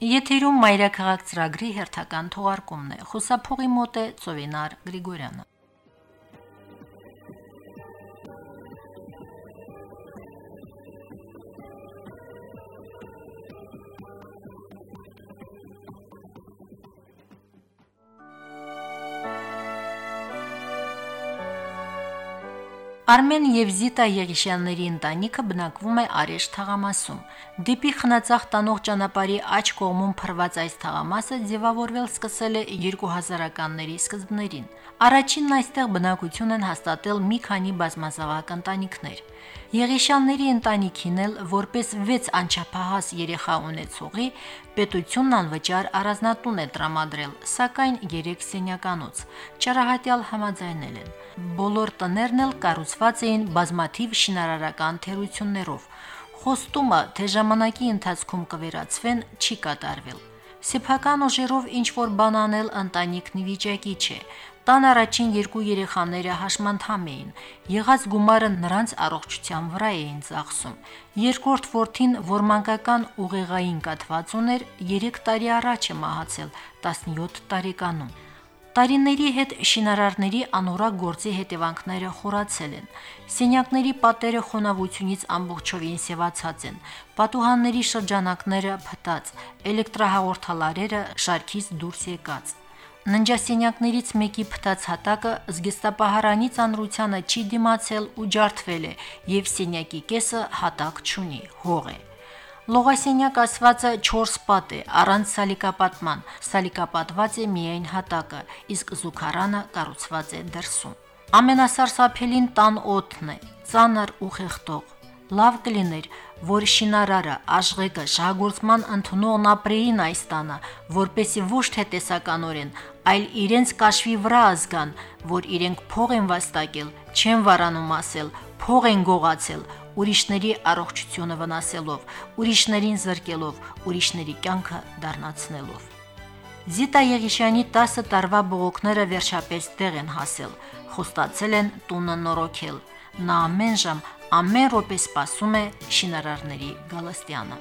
Եթերում մայրաքաղաք ծրագրի հերթական թողարկումն է։ Խոսափողի մոտ է Ծովինար Գրիգորյանը։ Արմեն եւ Զիտա Եղիշյանների ընտանիքը բնակվում է Արեշ թաղամասում։ Դեպի խնածախ տանող ճանապարհի աջ կողմում փռված այս թաղամասը ձևավորվել սկսել է 2000-ականների սկզբներին։ Առաջինն այստեղ բնակություն են հաստատել մի քանի բազմազավակ ընտանիքներ։ Եղիշյանների ընտանիքին էլ որպես 6 անչափահաս երեխա ունեցողի պետությունն անվճար առանձնատուն է տրամադրել, սակայն 3 սենյականոց։ Ճարահատյալ համաձայնել են։ Բոլոր տներն էլ կառուցված էին բազմաթիվ շինարարական թերություններով։ Խոստումը, թե ժամանակի ընթացքում կվերացվեն, չի կատարվել։ Սեփական ուժերով ինչ որ բան անել ընտանիքն վիճակի չէ։ Տան առաջին երկու երեխաները հաշմանդամ էին։ Եղած գումարը նրանց առողջության վրա էին ծախսում։ Երկրորդ որդին, որ մանկական ուղեղային կաթված ուներ, 3 տարի առաջ է մահացել 17 տարեկանում։ Տարիների հետ շինարարների անորակ գործի հետևանքները խորացել են։ Սենյակների պատերը խոնավությունից ամբողջովին սևացած են, պատուհանների շրջանակները փտած, էլեկտրահաղորդալարերը շարքից դուրս եկած։ Ննջասենյակներից մեկի փտած հատակը զգեստապահարանի ծանրությանը չի դիմացել ու ջարդվել է, եւ սենյակի կեսը հատակ չունի, հող է։ Լողասենյակ ասվածը 4 պատ է, առանց սալիկապատման, սալիկապատված է միայն հատակը, իսկ զուգարանը կառուցված է դրսում։ Ամենասարսափելին տան օդն է, ծանր ու խեղտող։ Լավ կլիներ, որ շինարարը, աշխեկը, շահգործման ընդունողն ապրեին այս տանը, որպեսի ոչ թե տեսականորեն, այլ իրենց կաշվի վրա ազգան, որ իրենք փող են վաստակել, չեն վարանում ասել, փող են գողացել, ուրիշների առողջությունը վնասելով, ուրիշներին զրկելով, ուրիշների կյանքը դառնացնելով։ Զիտա Եղիշյանի 10 տարվա բողոքները վերջապես տեղ են հասել, խոստացել են տունը նորոգել։ Նա ամեն ժամ, ամեն րոպե սպասում է շինարարների գալստյանը։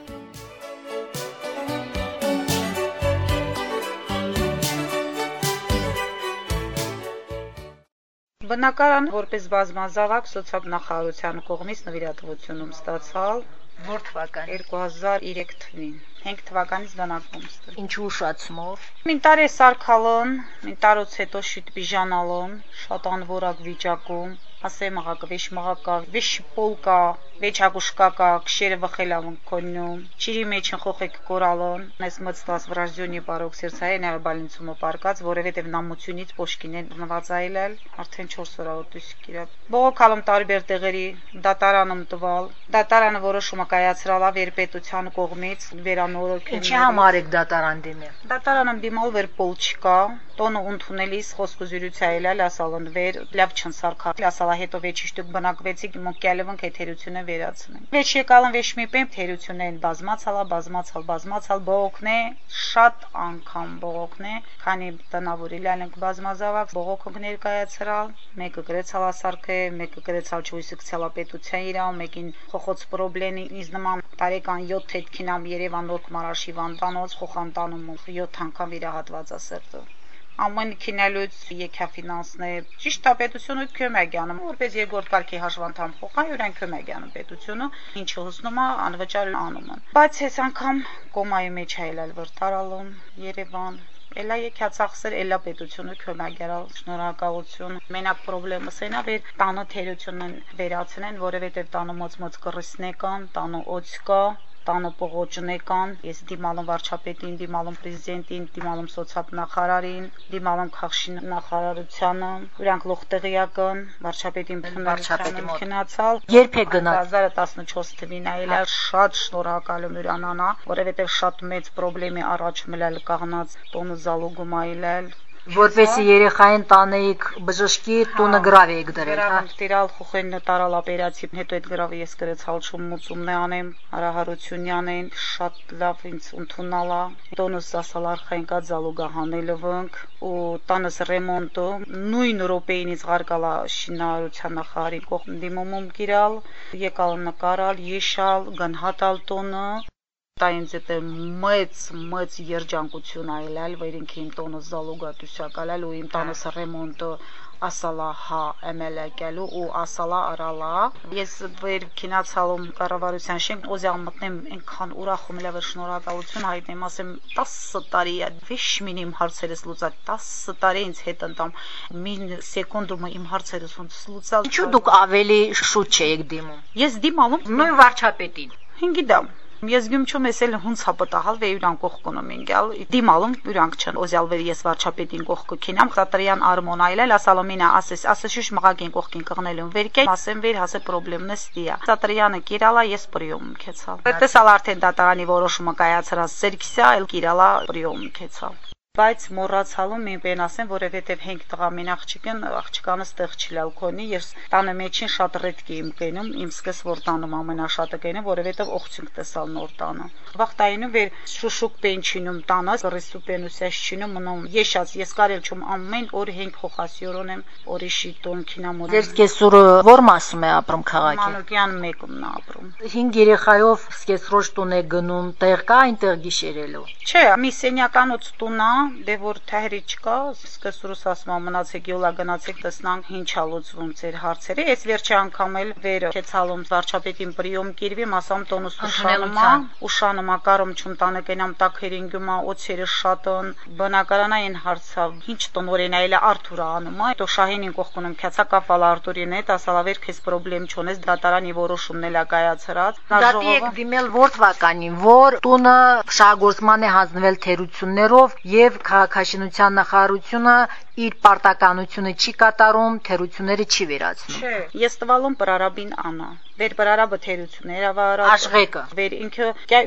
Բնակարան որպես բազմազավակ սոցիալ-նախարարության կողմից նվիրատվությունում ստացալ Որ թվական 2003 թվին 5 թվականից բնակվում ստր։ Ինչու ուշացումով։ Մին տարի սարքալon, մին տարուց հետո շուտ բիժանալon, շատ անորակ վիճակում, ասեմ աղակը վեշ մաղակա, վեշ պոլկա, վեճակուշկակա, քշերը վխելավն կոննում, չիրի մեջ խոխեք կորալոն, ես մծտաս վրաժյոնի բարոք սերցայ ներբալինցումը պարկած, որովհետև նամությունից պոշկինեն նվազայել, արդեն 4 օր օտուս կիրա։ Բողոքալում տարբեր տեղերի դատարանում տվալ, դատարանը որոշումը կայացրալ ավ երպետության կողմից վերանորոգել։ Ինչի համար եք դատարան դիմել։ Դատարանը դիմալ վեր պոլ չկա, տոնը ընդունելիս խոսքուզյուրացիա էլ ասալն վեր լավ չնսարքա ասալա հետո վեճիշտուկ բնակվեցիկ մոկյալևն քեթերությունը վերացնենք վեճ եկալն վեճ մի պեմ թերությունեն բազմացալա բազմացալ բազմացալ բողոքնե շատ անգամ բողոքնե քանի տնավորի լալենք բազմազավակ բողոքոնք ներկայացրալ մեկը գրեցալա սարքը մեկը գրեցալ չույսկցալա պետության իրավ մեկին խոխոց պրոբլեմի ինձ նման տարեկան 7 թեթքինամ Երևան նոր մարաշի վանդանոց խոխանտանում 7 անգամ վիրահատված ասերտը ամեն քինելուց եկա ֆինանսնե ճիշտ է պետությունը կոմեգյանը որպես երկրորդ կարգի հաշվանդամ փոխա յուրեն կոմեգյանը պետությունը ինչը հուսնում է անվճար անում են բայց այս անգամ կոմայի մեջ հայլալ վրտարալում Երևան Էլա եկածախսեր էլա պետությունը քնագերալ շնորհակալություն մենակ խնդրեմը սենա վեր տանը թերությունն վերացնեն որովհետև տանը մոց-մոց կռիսնեկան տանը օծ կա տանը փողոջնեկան, ես դիմալում վարչապետին, դիմալում պրեզիդենտին, դիմալում սոցիալ-նախարարին, դիմալում քաղաքշի նախարարությանը, իրանք լողտեղիական, վարչապետին վարչապետի մոտ գնացալ։ Երբ է գնաց 2014 թվին այլա շատ շնորհակալ եմ իրանանա, որովհետև շատ մեծ խնդրեմի առաջ մլալ կաղնած տոնը զալուգում այլել որպեսի երեխային տանեիք բժշկի տունը գրավ էիք դրել, հա։ Տիրալ խոխեն տարալ օպերացիա, հետո այդ գրավը ես գրեցալ շումուցումն է անեմ, Արահարությունյանեն շատ լավ ինձ ընդունալա։ Տոնս ասալ արխային կա զալուգահանելովնք ու տանս ռեմոնտը նույն րոպեինից ղարկալա շինարարության նախարարի կողմ դիմումում գիրալ, եկալ նկարալ, եշալ, գնհատալ տոնը Դա ինձ է մեծ մեծ երջանկություն այլալ, որ ինքը իմ տոնը զալուգատուսյակալալ ու իմ տանս ռեմոնտը ասալա հա էմելակելու ու ասալա արալա ես վեր քինացալում կառավարության շենք օզյալ մտնեմ այնքան ուրախում լավ շնորհակալություն հայտնեմ ասեմ 10 տարի է վիշ մինիմ հարցերս լուծա 10 տարի ինձ հետ ընտամ մին սեկունդում իմ հարցերս ոնց լուծալ ինչու դուք ավելի շուտ չեք դիմում? Ես դիմալում նույն վարչապետին հինգիդամ Ես գյումչում ես էլ հունց հապտահալ վե յուրան կողկոնում ինգալ դիմալում յուրանք չն օզյալ վեր ես վարչապետին կողքը քինամ խատրյան արմոն այլել ասալոմինա ասես ասես մղագին կողքին կղնելուն վերկե ասեմ վեր հասե պրոբլեմն ստիա խատրյանը կիրալա ես պրիոմ քեցալ Այդտեսալ արդեն դատարանի որոշումը կայացրած Սերքսիա էլ կիրալա պրիոմ քեցալ բայց մոռացալու մի բան ասեմ, որովհետև հենք տղամին աղջիկն աղջկանը ստեղ չլալ կոնի, ես տանը մեջին շատ ռետկի իմ կենում, իմ սկս որ տանում ամենաշատը կենում, որովհետև օղցունք տեսալ նոր տանը։ Վախտայինու վեր շուշուկ պենչինում տանը, ռիսու պենուսյաս չինում մնում։ Եշած ես կարել չում ամեն օր հենք խոխասյորոն եմ, օրիշի տոն քինամոր։ Ձեր սկեսուրը ո՞ր մասում է ապրում քաղաքի։ Մանուկյան մեկումն է ապրում։ 5 երեխայով սկեսրոշ տուն է գնում, տեղ կա այնտեղ գիշերելու։ Չէ, մի սենյականոց տուն է, դե որ թահերի չկա, սկս ռուս ասում մնացեք յոլա գնացեք տեսնանք ինչա լուծվում ձեր հարցերը։ Այս վերջի անգամ էլ վեր քեցալում վարչապետին պրիոմ կիրվի, մասամ տոնուս ուշանումա, ուշանումա կարում չում տանը կենամ տակերինգումա, օցերը շատն, բնակարանային հարցա, ինչ տնորեն այլ Արթուրը անում, այ դո շահինին կողքունում քյացակապալ Արթուրին հետ, ասալավեր քեզ խնդրեմ չունես դատարանի որոշումն էլա կայացրած։ Դատի եք դիմել որ թվականին, որ տունը շահգործման է հանձնվել թերություններով եւ քաղաքաշինության նախարարությունը իր պարտականությունը չի կատարում, թերությունները չի վերացնում։ Չէ, ես տվալում պրարաբին անա։ Վեր պրարաբը թերությունները վարա։ Աշխեկը։ Վեր ինքը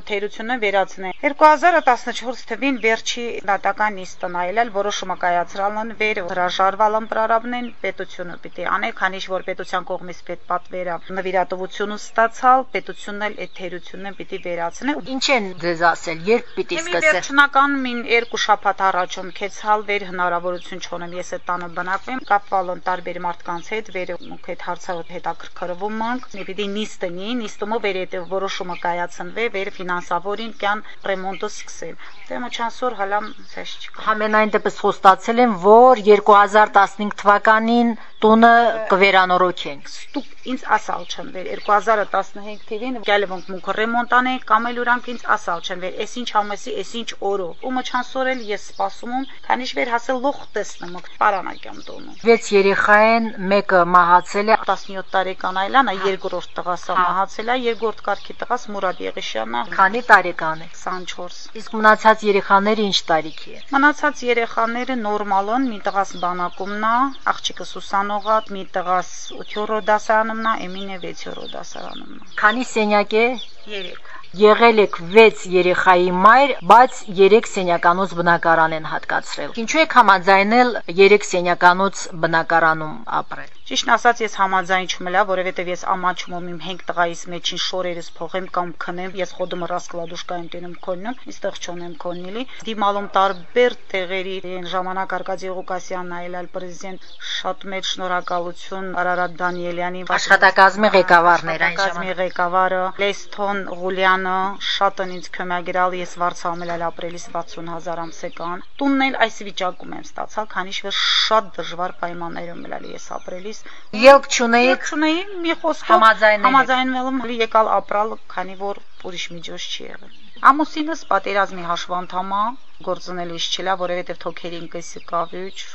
թերությունը վերացնե։ 2014 թվին վերջի դատական նիստը նայել որոշումը կայացրալն վեր հրաժարվալն պրարաբնեն պետությունը պիտի անե, քանի որ պետության կողմից պետ պատվերը նվիրատվություն ստացալ, պետությունն էլ այդ թերությունն պիտի վերացնե։ Ինչ են ձեզ ասել, երբ պիտի սկսե։ Վերջնական մին երկու շաբաթ առաջում քեցալ վեր հնարավորություն չոն ունեմ, ես այդ տանը բնակվեմ, կապվալն տարբեր մարդկանց հետ, վերը մուք հետ հարցը հետաքրքրվում ենք, մի պիտի նիստնի, նիստումը վեր այդ որոշումը կայացնվի, վեր ֆինանսավորին կան ռեմոնտը սկսել։ Դե մոչանսոր հալամ ցես չկա։ Համենայն դեպս խոստացել են, որ 2015 թվականին տունը կվերանորոգեն։ Ստուկ ինձ ասալ չեն վեր 2015 թվին գալևոնք մուք ռեմոնտան են կամ էլ ուրանք ինձ ասալ չեն վեր այսինչ համեսի այսինչ օրո ու մչանսորել ես սպասում եմ քանի շվեր հասել լոխ տեսնում պարանակյամ տոնում 6 երեխա են մեկը մահացել է 17 տարեկան այլանա երկրորդ տղասա մահացել է երկրորդ կարգի տղաս Մուրադ Եղիշյանը քանի տարեկան է 24 իսկ մնացած երեխաները ինչ տարիքի է մնացած երեխաները նորմալ են մի տղաս բանակումն է աղջիկը Սուսան անողատ մի տղաս 8-րդ դասարանումն է, Էմինը 6-րդ դասարանումն է։ Քանի սենյակ է։ 3 եղել եք 6 երեխայի մայր, բայց 3 սենյականոց բնակարան են հատկացրել։ Ինչու եք համաձայնել 3 սենյականոց բնակարանում ապրել։ Ճիշտ ասած ես համաձայն չեմ լա, որովհետև ես ամաչում եմ իմ 5 տղայիս մեջին շորերս փողեմ կամ քնեմ, ես խոդում ռասկլադուշկային տենում քոննում, իստեղ չունեմ քոննիլի։ Դիմալում տարբեր տեղերի այն ժամանակ Արկադի Ղուկասյանն այլալ պրեզիդենտ շատ մեծ շնորհակալություն Արարատ Դանիելյանի աշխատակազմի ղեկավարներ այն ժամանակ ղեկավարը Լեստոն Ղուլյանը շատն ինձ քմագրալ ես վարձամել ապրելիս 60000 ամսեկան։ Տունն էլ այս վիճակում եմ ստացալ, քանի որ շատ դժվար պայմաններում եմ ես ապրելիս Ելք չունեիք։ Չունեի մի խոսքով համաձայնել։ Համաձայնվել եմ եկալ ապրալ, քանի որ ուրիշ միջոց չի եղել։ Ամուսինս պատերազմի հաշվանդամա գործունելիս չլա, որովհետև թոքերին կեսի կավյուճ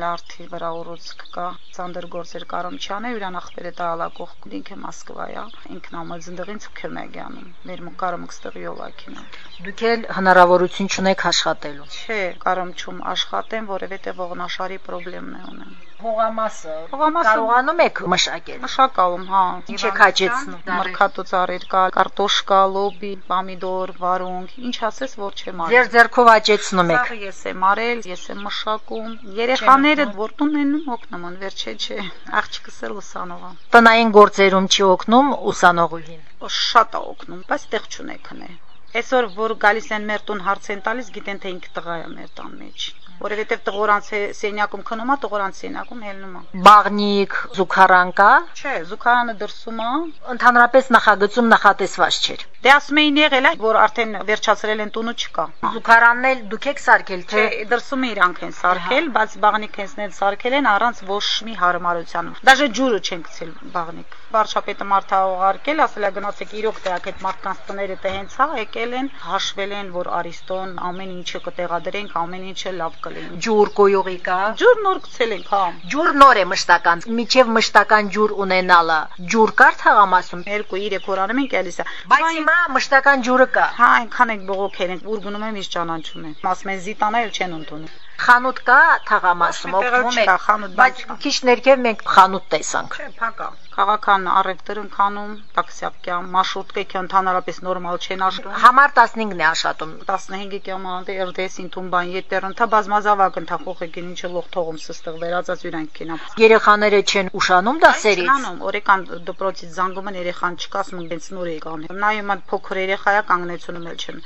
լարթի վրա ուռուցք կա ցանդր գործեր կարում չանե յուրան ախպերը տալա կողք ինքը Մոսկվայա ինքն ամալ զնդղին ցքեմեգյանում մեր մկարում կստղի ոլակինա դուք էլ հնարավորություն չունեք աշխատելու չէ կարում չում աշխատեմ որովհետև ողնաշարի խնդրեմն է ունեմ հողամասը կարողանում եք մշակել մշակալում հա ինչ եք հաճեցնում մրգատու ծառեր կա կարտոշկա լոբի պամիդոր վարունգ ինչ ասես որ չեմ արել ձեր ձեռքով հաճեցնում եք Սա ես եմ արել ես եմ մշակում երեխաները որտուն են օգնում վերջե չէ աղջիկս էլ ուսանողա տնային գործերում չի օգնում ուսանողուհին շատ է օգնում բայց տեղ չունեք հնե Այսօր որ գալիս են մեր տուն հարց են տալիս, գիտեն թե ինքը տղա է մեր տան մեջ որովհետև տղորանց սենյակում քնում է, տղորանց սենյակում հելնում է։ Բաղնիկ, զուգարան կա։ Չէ, զուգարանը դրսում է։ Ընդհանրապես նախագծում նախատեսված չէր։ Դե ասում էին եղել է, որ արդեն վերջացրել են տունը չկա։ Զուգարանն էլ դուք եք սարքել, թե դրսում իրանք են սարքել, բայց բաղնիկ հենցնել սարքել են առանց ոչ մի հարմարության։ Դաժե ջուրը չեն գցել բաղնիկ։ Վարչապետը մարդա ուղարկել, ասել է գնացեք իրոք տեղակ այդ մարդկանց տները թե հենց հա եկել են, հաշվել են, որ Արիստոն ամեն ինչը կտեղադրենք, ամեն ինչը լավ կլինի։ Ջուր կոյողի կա։ Ջուր նոր գցել ենք, հա։ Ջուր նոր է մշտական։ Միջև մշտական ջուր ունենալը։ Ջուր կար թաղամասում։ 2-3 օր անում ենք էլիս է։ Բայց հիմա մշտական ջուրը կա։ Հա, այնքան ենք բողոքել ենք, ուր գնում եմ իշ ճանաչում եմ։ Ասում են զիտանա էլ չեն ընդունում խանութ կա թաղամասում օգնում է բայց քիչ ներքև մենք խանութ տեսանք չէ փակա քաղաքան առևտր ընկանում, տաքսիապկյան, մարշրուտկեքը ընդհանրապես նորմալ չեն աշխատում։ Համար 15-ն է աշխատում։ 15-ի կիլոմետր RDS-ին թումբան ետեր ընթա բազմազավակ ընթա խոխեկին ինչը լող թողում սստեղ վերածած յուրանք կինա։ Երեխաները չեն ուշանում դասերից։ Չանում, օրեկան դպրոցից զանգում են երեխան չկա, ասում են նոր եկան։ Նայում են փոքր երեխա է կանգնեցնում էլ չեն։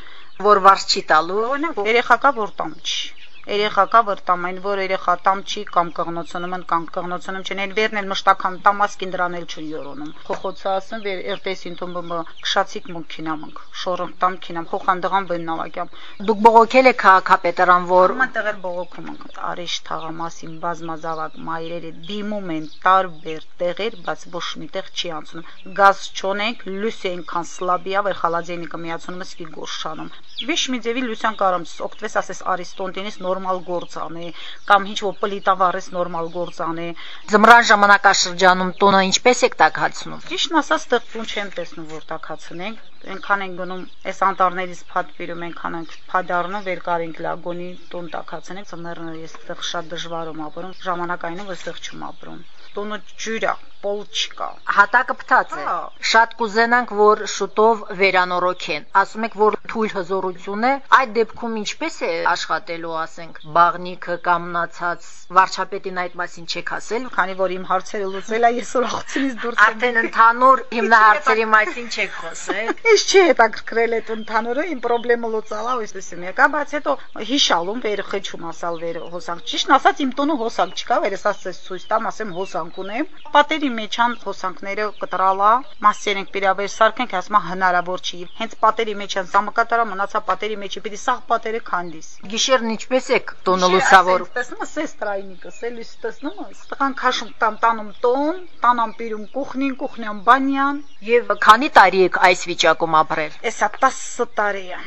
Որ վարձ չի տալու։ Օրինակ երեխա կա որ տամ չի երեխա կա որ տամ այն որ երեխա տամ չի կամ կղնոցնում են կամ կղնոցնում չեն այն վերն էլ մշտական տամասկին դրան էլ չուն յորոնում խոխոցը ասում վեր երտեսին թումբը քշացիկ մունքինամնք շորոն տամ քինամ խոխան դղան բննավակյամ դուք բողոքել եք քաղաքապետարան որ մտեղել բողոքում ենք արիշ թաղամասին բազմազավակ մայրերը դիմում են տարբեր տեղեր բայց ոչ միտեղ չի անցնում գազ չոնենք լույս այնքան սլաբիա որ խալաձենիկը միացնում սպի գորշանում Վիշ մի ձևի լուսյան կարամ օգտվես ասես Արիստոտինից նորմալ գործ անի կամ ինչ որ պլիտավարես նորմալ գործ անի Ձմռան ժամանակաշրջանում տոնը ինչպես եք տակացնում Ճիշտն ասած ստեղծում չեմ տեսնում որ տակացնենք այնքան են գնում այս անտառներից փաթվիրում այնքան ենք փադառնում վեր կարինք լագոնի տուն տակացնենք ծմերները ես այդտեղ շատ դժվար եմ ապրում ժամանակային եմ այստեղ չում ապրում տունը ջուր է պոլ չկա։ Հատակը փտած է։ Շատ կուզենանք, որ շուտով վերանորոգեն։ Ասում եք, որ թույլ հզորություն է, այդ դեպքում ինչպես է աշխատելու, ասենք, բաղնիկը կամնացած վարչապետին այդ մասին չեք ասել, քանի որ իմ հարցերը լուծել է, ես ուրախությունից դուրս եմ։ Արդեն ընդհանուր հիմնահարցերի մասին չեք խոսել։ Ես չի հետաքրքրել այդ ընդհանուրը, իմ խնդրեմը լուծալա, այսպես եկա, բայց հետո հիշալում վեր խեչում ասալ վեր հոսանք։ Ճիշտ ասած, իմ տոնը հոսանք չկա, վերես ասես ցույց տամ, ասեմ հոսանք ունեմ։ Պատերի մեջ ան հոսանքները կտրալա, մասեր ենք պիրաբեր սարքենք, ասում հնարավոր չի։ Հենց պատերի մեջ են սամկատարա մնացա պատերի մեջ, պիտի սաղ պատերը քանդիս։ Գիշերն ինչպես եք տոնը լուսավոր։ Տեսնում ես, էս տրայնիկը, սելիս տեսնում ես։ Տղան քաշում տան տանում տոն, տանամ պիրում կուխնին, կուխնյան բանյան եւ քանի տարի եք այս վիճակում ապրել։ Էսա 10 տարի է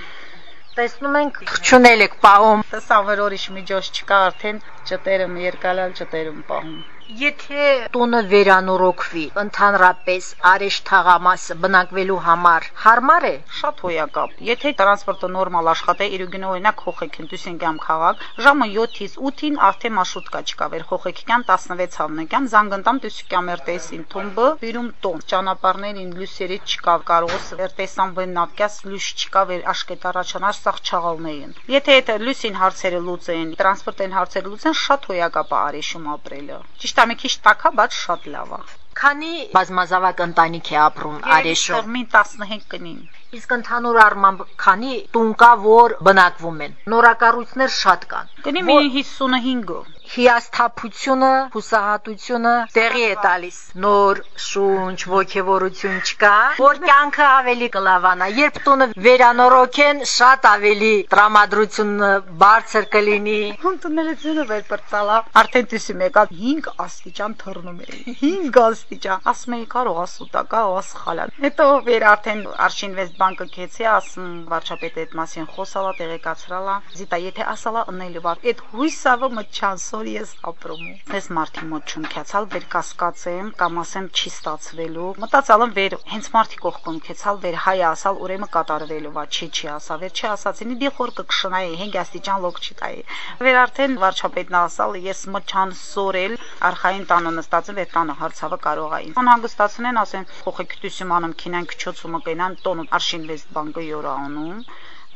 տեսնում ենք չունել եք պահում։ Տեսա որ ուրիշ միջոց չկա արդեն ճտերում երկալալ ճտերում պահում։ Եթե տունը վերանորոգվի, ընդհանրապես արեշ թաղամասը բնակվելու համար հարմար է, շատ հոյակապ։ Եթե տրանսպորտը նորմալ աշխատե, իրուգինը օրինակ Խոխեքին Դուսենգամ քաղաք, ժամը 7-ից 8-ին արդեն մարշրուտկա չկա, վեր Խոխեքյան 16 հավնեկյան, Զանգընտամ Դուսկյամ երտեսին թումբը, բիրում տոն, ճանապարհներին լույսերի չկա, կարողս երտեսան վննավկյաս լույս չկա, վեր աշկետ առաջանար սաղ չաղալներին։ Եթե այդ լույսին հարցերը լուծեն, տրանսպորտային հարցերը լուծեն, շատ հոյակապ է արեշում ապրելը։ Ճիշտ է մի քիչ տակա, բայց շատ լավ է։ Քանի բազմազավակ ընտանիք է ապրում Արեշում։ Մի 15 կնին։ Իսկ ընդհանուր առմամբ քանի տուն կա, որ բնակվում են։ Նորակառույցներ շատ կան։ Կնի մի 55-ը հիասթափությունը, հուսահատությունը տեղի է տալիս։ Նոր շունչ, ողջևորություն չկա, որ կյանքը ավելի կլավանա։ Երբ տունը վերանորոգեն, շատ ավելի տրամադրությունը բարձր կլինի։ Հունտներեցինը վեր բրծալա։ Արդեն տեսում եկա 5 աստիճան թռնում էի։ 5 աստիճան։ Ասում էի կարող ասուտակա, ասխալա։ Հետո վեր արդեն Արշինվեստ բանկը քեցի, ասում վարչապետը այդ մասին խոսալա, տեղեկացրալա։ Զիտա, եթե ասալա ընելի վար, այդ հույսավը մտչանսո որ ես ապրում եմ։ Ես մարդի մոտ չունքեցալ, վեր կասկածեմ կամ ասեմ չի ստացվելու։ Մտածալ եմ վեր հենց մարդի կողքում քեցալ, վեր հայ ասալ, ուրեմն կատարվելու վա չի չի ասա, վեր չի ասացինի դի խոր կկշնայի 5 աստիճան լոկ չի տայի։ Վեր արդեն վարչապետն ասալ, ես մտ չան սորել, արխային տանը նստած եմ, վեր տանը հարցավը կարող է։ Անհանգստացնեն, ասեն, խոխեք դուսիմ անում քինան քչոցումը կենան տոնը արշին վեստ բանկը յորա անում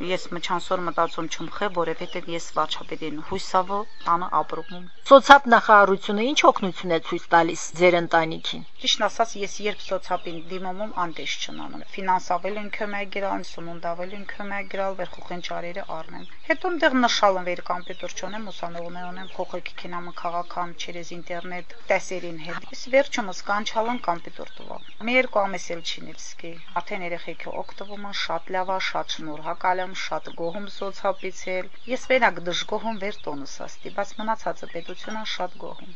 Ես մչանսոր մտածում չմխե, որովհետև ես վարչապետին հույսավո տանը ապրում եմ։ Սոցիալ նախարարությունը ինչ օգնություն է ցույց տալիս ձեր ընտանիքին։ Ճիշտ ասած, ես երբ սոցիալին դիմում անդես չնանում։ Ֆինանսավել են կոմեգրալ, սումունդավել են կոմեգրալ, վերխուխեն ճարերը առնեմ։ Հետո այնտեղ նշալ եմ վեր կոմպյուտեր չունեմ, ուսանողներ ունեմ, խոխեք կինամ քաղաքամ չերես ինտերնետ տեսերին հետ։ Ես վերջում սկանչալն կոմպյուտեր տվա։ Մի երկու ամիս էլ չինիվսկի։ Արդեն երեխեքը օգտվում են շատ լավա, շատ շնորհակալ եմ, շատ գոհում սոցիալիցել։ Ես վերակ դժգոհում վեր տոնս աստի, բայց մնացածը պետությունը շատ գոհում։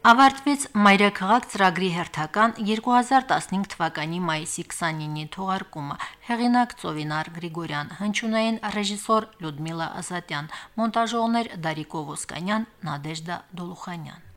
Ավարտվեց Մայրաքաղաք ծրագրի հերթական 2015 թվականի մայիսի 29-ի թողարկումը։ Հեղինակ Ծովինար Գրիգորյան, հնչյունային ռեժիսոր Լյուդմիլա Ազատյան, մոնտաժողներ Դարիկ Օվոսկանյան, Նադեժդա Դոլուխանյան։